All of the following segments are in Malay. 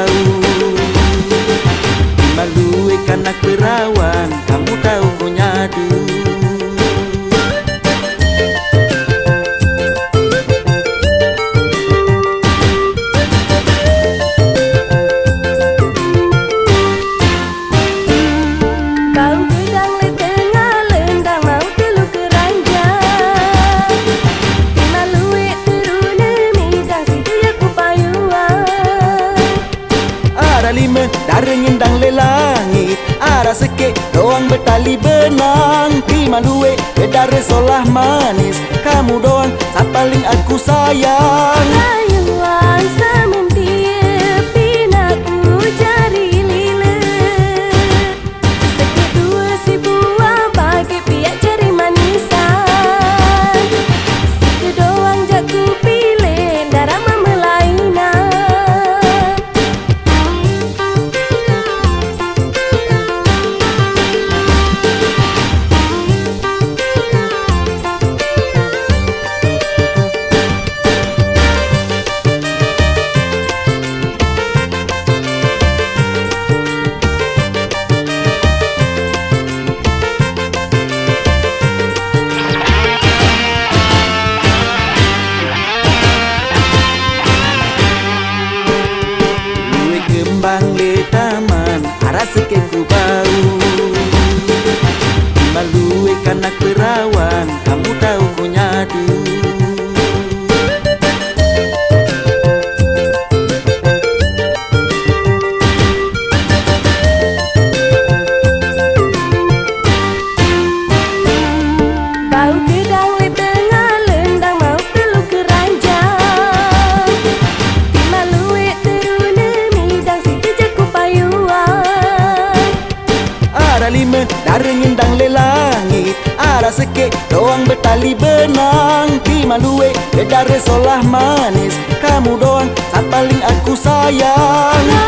jauh Malu ikan nak berawan salime Darang indang lelangi arah seke doang betali benang. Ti malue bedare solah manis. Kamu doang sapaling aku sayang. Kembang di taman Arah sikit ku bau. Malue kanak perawan Kamu tahu ku nyadu Bau gedang lima darah ngendang le langit Arah sikit doang bertali benang. Di malue bedare solah manis. Kamu doang saat paling aku sayang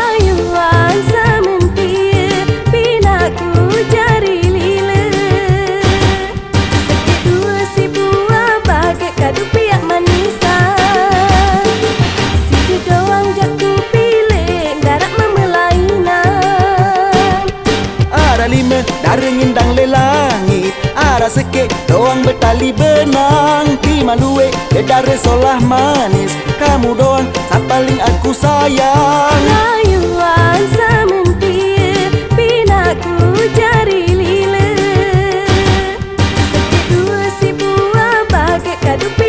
Darah indang lelangit Arah sikit doang betali benang Timan duit Dia darah solah manis Kamu doang Sat paling aku sayang. Layuan sementir Pinaku jari lila Sikit dua si buah Bagai kadu